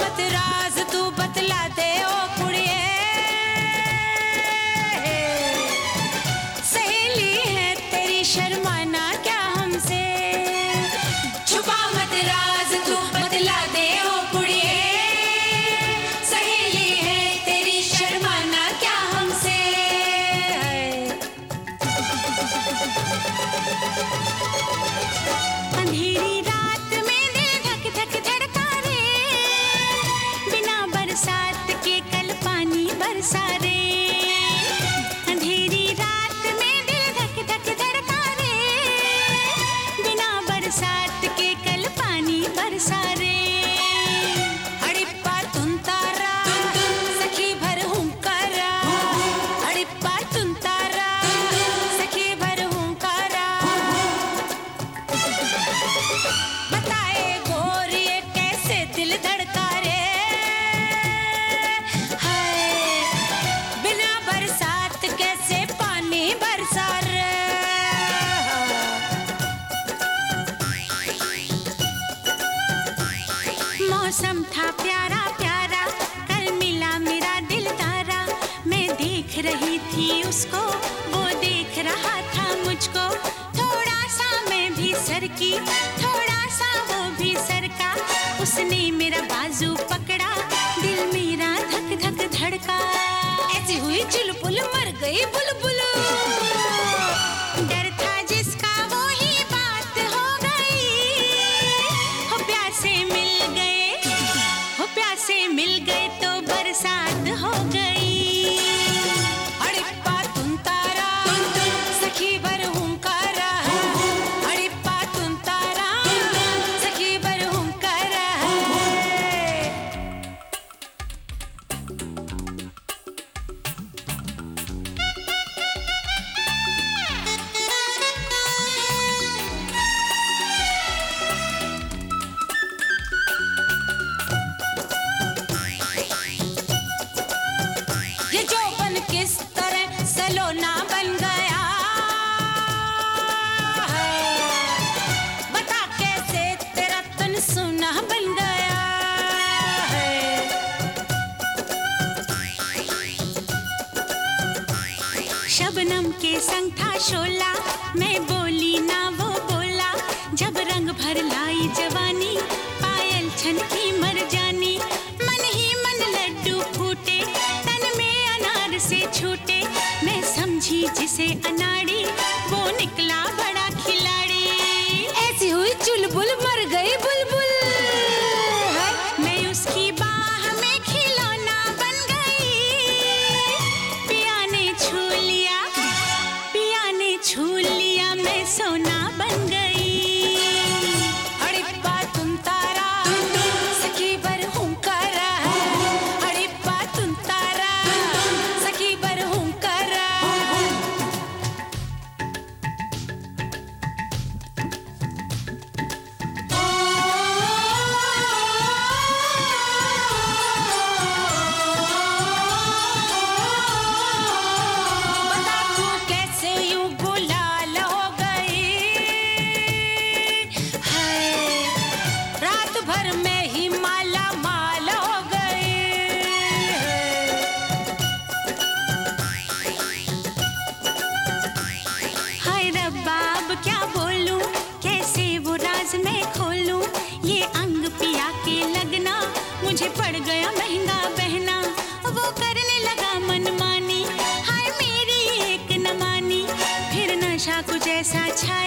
राज तू बतला दे सहेली है तेरी शर्माना के कल पानी बरसा मौसम था प्यारा प्यारा। कल मिला मेरा दिल तारा। मैं देख रही थी उसको, वो देख रहा था मुझको। थोड़ा सा मैं भी सर की, थोड़ा सा वो भी सर का। उसने मेरा बाजू पकड़ा, दिल मेरा धक धक धड़का। ऐसी हुई चुलबुल, मर गई बुलबुल। प्यासे मिल गए तो बरसात शबनम के संग था शोला। मैं बोली, ना वो बोला। जब रंग भर लाई जवानी, पायल छन की मर जानी। मन ही मन लड्डू फूटे, तन में अनार से छूटे। मैं समझी जिसे अनाड़ी, वो निकला बड़ा खिलाड़ी। ऐसी हुई चुलबुल मर गई छू लिया मैं सोना बन गई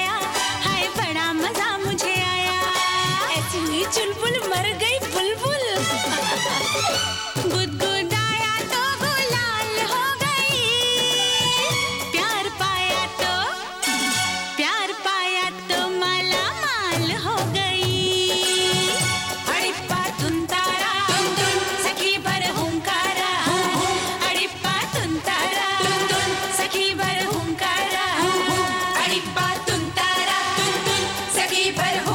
आया। हाय बड़ा मज़ा मुझे आया। ऐसी चुलबुल मर गई पर हो